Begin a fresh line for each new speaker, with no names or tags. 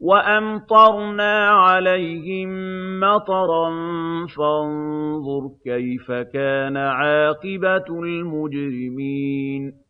وَأَمْطَرْنَا عَلَيْهِم مَّطَرًا ۖ فَانظُرْ كَيْفَ كَانَ عَاقِبَةُ الْمُجْرِمِينَ.